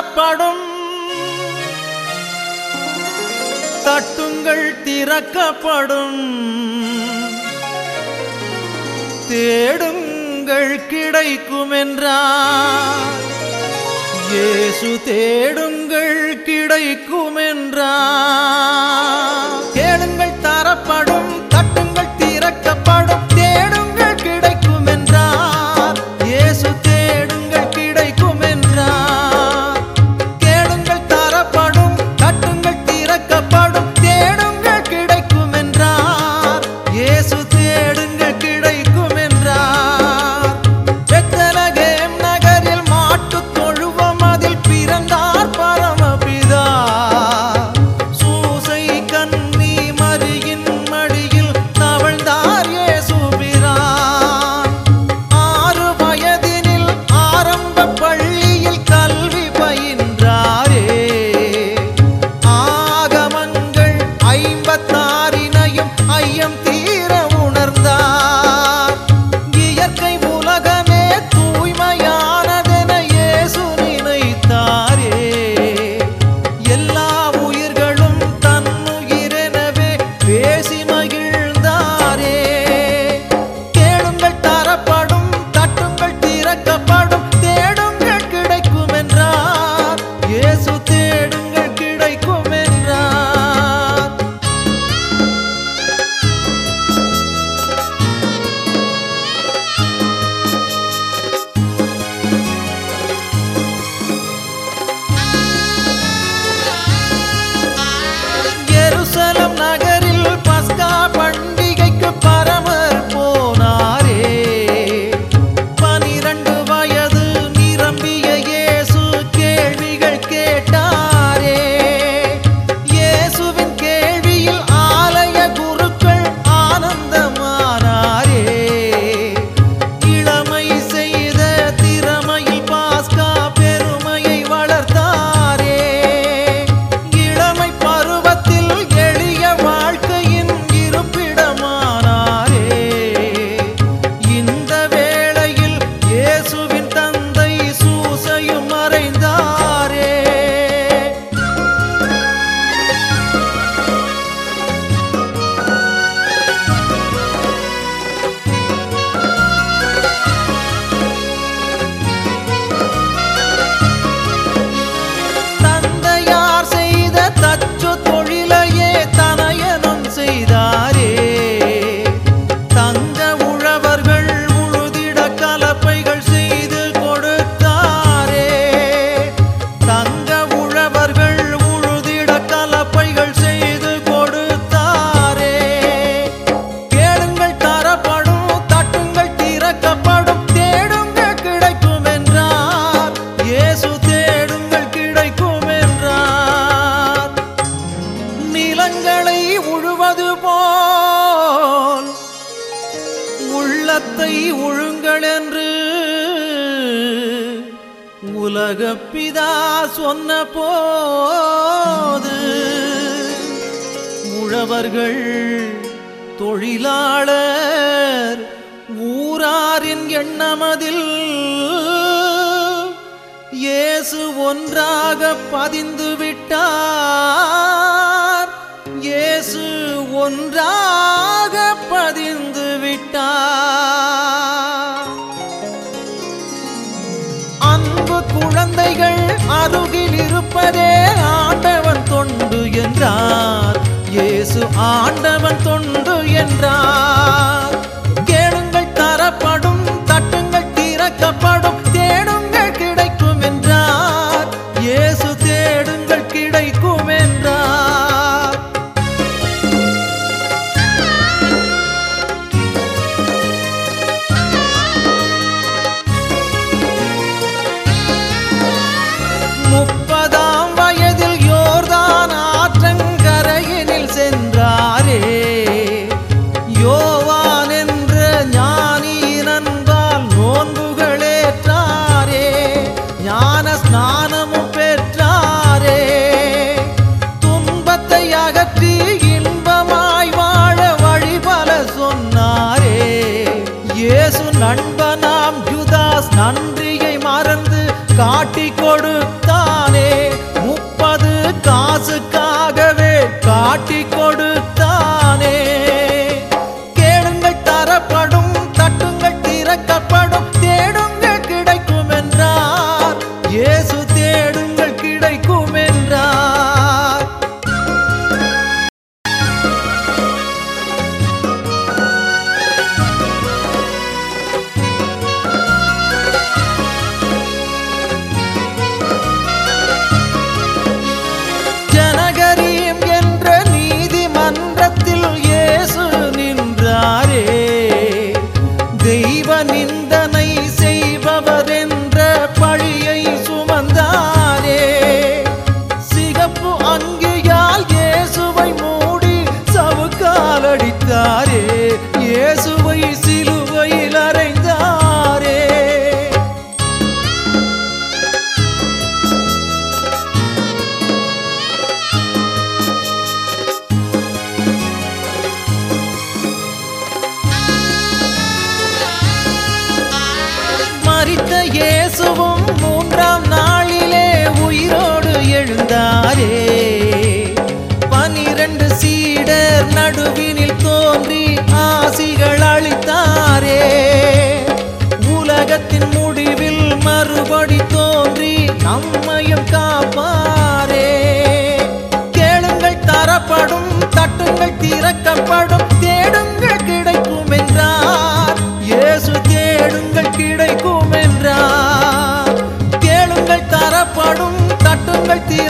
தட்டப்படும் தட்டுங்கள் திறக்கப்படும். தேடுங்கள் கிடைக்கும் என்றார் இயேசு தேடுங்கள் கிடைக்கும் என்றார் உலகப்பிதா சொன்ன போது உழவர்கள் தொழிலாளர் ஊராரின் எண்ணமதில் இயேசு ஒன்றாக பதிந்து விட்டார். இயேசு ஒன்றாக பதிந்து விட்டார். என்பதே ஆண்டவன் தொண்டு என்றார். இயேசு ஆண்டவன் தொண்டு என்றார். காட்டி கொடு. சவுக்கால் இயேசுவை சிலுவையில் அறைந்தாரே. மறித்த இயேசுவும் மூன்றாம் நாளிலே உயிரோடு எழுந்தாரே. பனிரண்டு சீடர் நடுவினில் உலகத்தின் முடிவில் மறுபடி தோன்றி நம்மையும் காப்பாரே கேளுங்கள் தரப்படும் தட்டுங்கள் திறக்கப்படும் தேடுங்கள் கிடைக்கும் என்றார் இயேசு தேடுங்கள் கிடைக்கும் என்றார் கேளுங்கள் தரப்படும் தட்டுங்கள் திறக்கப்படும்